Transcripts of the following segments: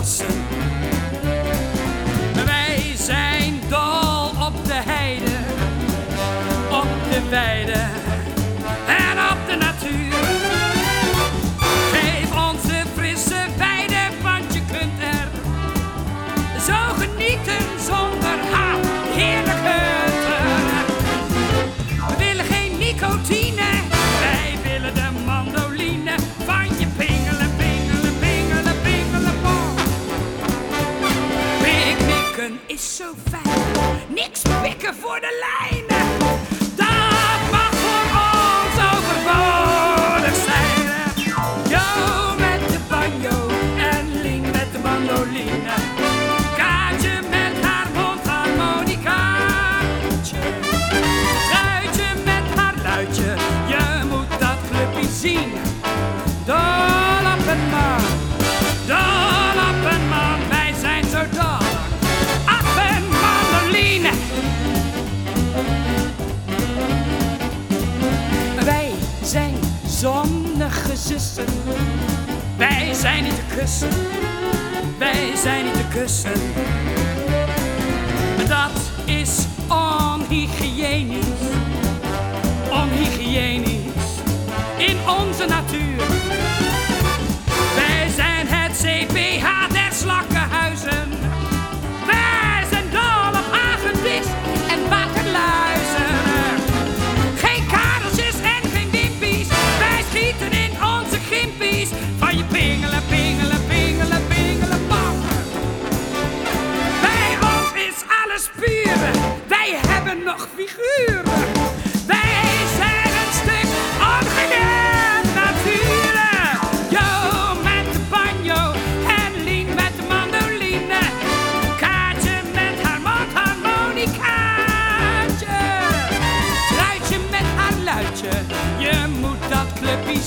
awesome. Wij zijn niet te kussen, wij zijn niet te kussen. Dat is onhygiënisch.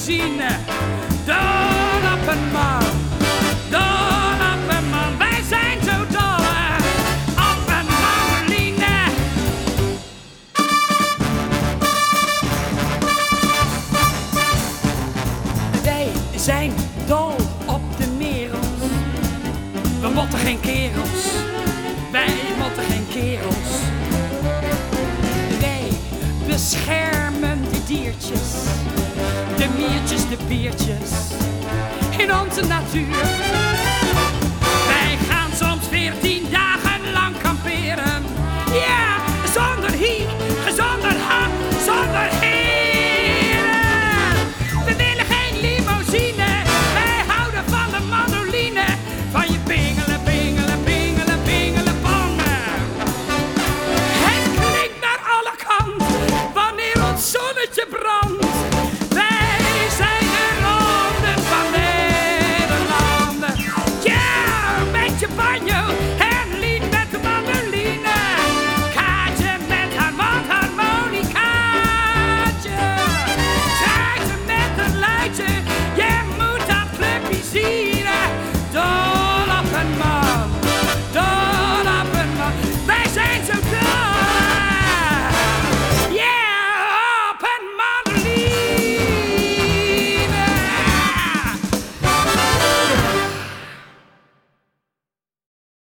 zien. Don man, Don man, wij zijn zo dol. Oppenman, Lina. Wij zijn dol op de merels. We motten geen kerels. Wij motten geen kerels. Wij beschermen de biertjes in onze natuur.